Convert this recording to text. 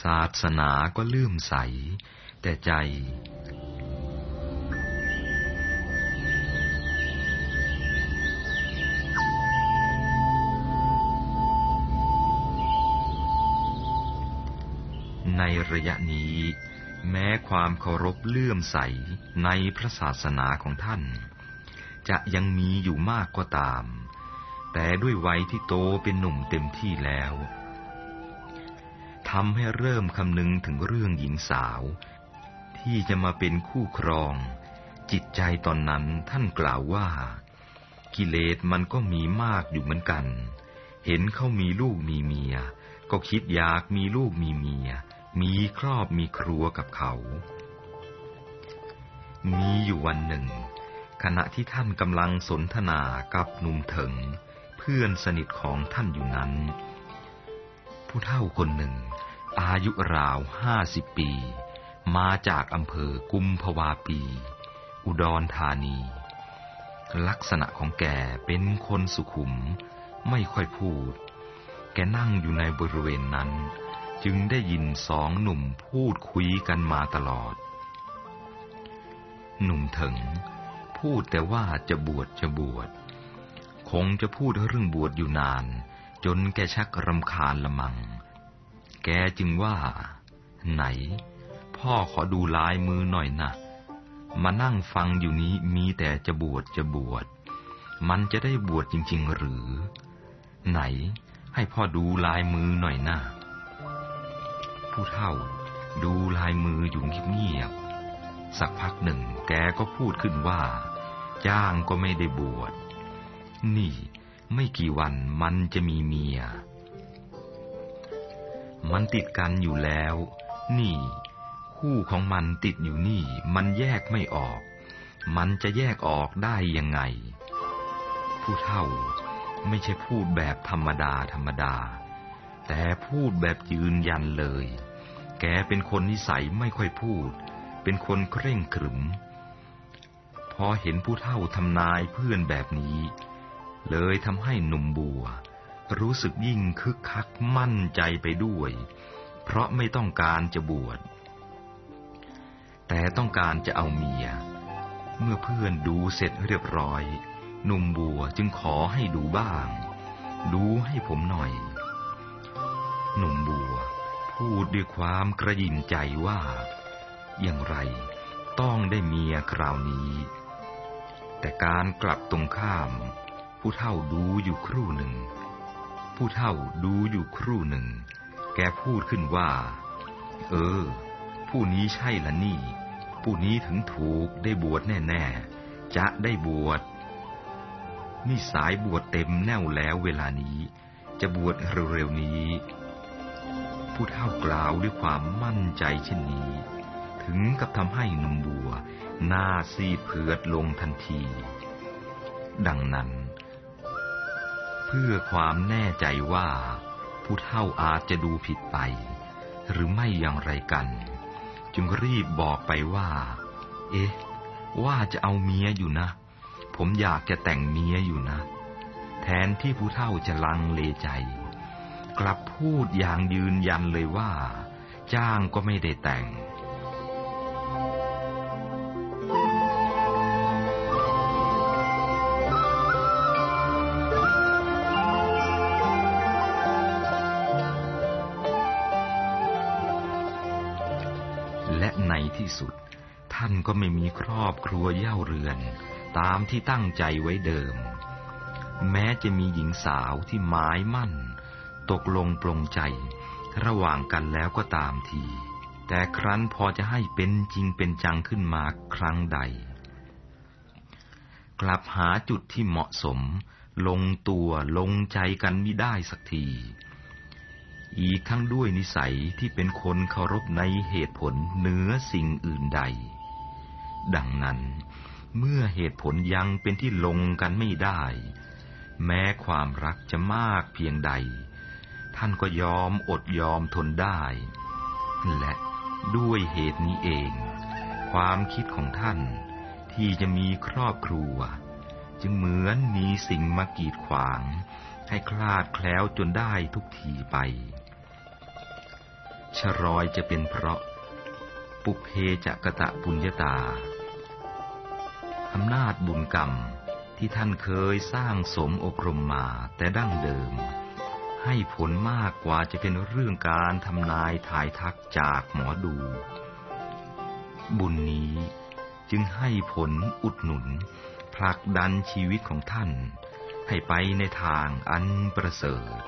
ศาสนาก็เลื่อมใส แต่ใจ ในระยะนี้ แม้ความเคารพเลื่อมใสในพระศาสนาของท่าน จะยังมีอยู่มากก็ตาม แต่ด้วยวัยที่โตเป็นหนุ่มเต็มที่แล้ว ทำให้เริ่มคำนึงถึงเรื่องหญิงสาว ที่จะมาเป็นคู่ครอง จิตใจตอนนั้นท่านกล่าวว่า กิเลสมันก็มีมากอยู่เหมือนกัน เห็นเขามีลูกมีเมีย ก็คิดอยากมีลูกมีเมีย มีครอบมีครัวกับเขา มีอยู่วันหนึ่ง ขณะที่ท่านกำลังสนทนากับหนุ่มเถิง เพื่อนสนิทของท่านอยู่นั้นผู้เฒ่าคนหนึ่ง อายุราวห้าสิบปี มาจากอำเภอกุมภวาปี อุดรธานี ลักษณะของแกเป็นคนสุขุม ไม่ค่อยพูด แกนั่งอยู่ในบริเวณนั้น จึงได้ยินสองหนุ่มพูดคุยกันมาตลอด หนุ่มถึง พูดแต่ว่าจะบวชจะบวช คงจะพูดเรื่องบวชอยู่นาน จนแกชักรำคาญละมัง แกจึงว่า ไหน พ่อขอดูลายมือหน่อยนะมานั่งฟังอยู่นี้มีแต่จะบวชจะบวช มันจะได้บวชจริง ๆ หรือ ไหน ให้พ่อดูลายมือหน่อยนะผู้เฒ่า ดูลายมืออยู่เงียบๆสักพักหนึ่งแกก็พูดขึ้นว่า จ้างก็ไม่ได้บวช นี่ไม่กี่วันมันจะมีเมีย มันติดกันอยู่แล้ว นี่ คู่ของมันติดอยู่นี่ มันแยกไม่ออก มันจะแยกออกได้ยังไง ผู้เฒ่าไม่ใช่พูดแบบธรรมดาธรรมดา แต่พูดแบบยืนยันเลย แกเป็นคนนิสัยไม่ค่อยพูด เป็นคนเคร่งขรึม พอเห็นผู้เฒ่าทำนายเพื่อนแบบนี้ เลยทำให้หนุ่มบัว รู้สึกยิ่งคึกคักมั่นใจไปด้วย เพราะไม่ต้องการจะบวช แต่ต้องการจะเอาเมีย เมื่อเพื่อนดูเสร็จเรียบร้อย หนุ่มบัวจึงขอให้ดูบ้าง ดูให้ผมหน่อย หนุ่มบัว พูดด้วยความกระยินใจว่า อย่างไรต้องได้เมียคราวนี้ แต่การกลับตรงข้ามผู้เท่าดูอยู่ครู่หนึ่ง ผู้เฒ่าดูอยู่ครู่หนึ่ง แกพูดขึ้นว่า เออ ผู้นี้ใช่ละนี่ ผู้นี้ถึงถูกได้บวชแน่ๆ จะได้บวช นี่สายบวชเต็มแน่วแล้วเวลานี้ จะบวชเร็วๆนี้ ผู้เฒ่ากล่าวด้วยความมั่นใจเช่นนี้ ถึงกับทำให้หนุ่มบัวหน้าซีดเผือดลงทันที ดังนั้น พื่อความแน่ใจว่า ผู้เฒ่าอาจจะดูผิดไป หรือไม่อย่างไรกัน จึงรีบบอกไปว่า เอ๊ะ ว่าจะเอาเมียอยู่นะ ผมอยากจะแต่งเมียอยู่นะ แทนที่ผู้เฒ่าจะลังเลใจ กลับพูดอย่างยืนยันเลยว่า จ้างก็ไม่ได้แต่ง ที่สุด ท่านก็ไม่มีครอบครัวเย่าเรือน ตามที่ตั้งใจไว้เดิม แม้จะมีหญิงสาวที่หมายมั่น ตกลงปลงใจ ระหว่างกันแล้วก็ตามที แต่ครั้นพอจะให้เป็นจริงเป็นจังขึ้นมาครั้งใด กลับหาจุดที่เหมาะสม ลงตัวลงใจกันไม่ได้สักที อีกทั้งด้วยนิสัยที่เป็นคนเคารพในเหตุผลเหนือสิ่งอื่นใด ดังนั้น เมื่อเหตุผลยังเป็นที่ลงกันไม่ได้ แม้ความรักจะมากเพียงใด ท่านก็ยอมอดยอมทนได้ และด้วยเหตุนี้เอง ความคิดของท่านที่จะมีครอบครัว จึงเหมือนมีสิ่งมากีดขวาง ให้คลาดแคล้วจนได้ทุกทีไป ชรอยจะเป็นเพราะ ปุเพจะกะตะปุญญาตา อำนาจบุญกรรมที่ท่านเคยสร้างสมอบรมมาแต่ดั้งเดิม ให้ผลมากกว่าจะเป็นเรื่องการทำนายถ่ายทักจากหมอดู บุญนี้จึงให้ผลอุดหนุน ผลักดันชีวิตของท่าน ให้ไปในทางอันประเสริฐ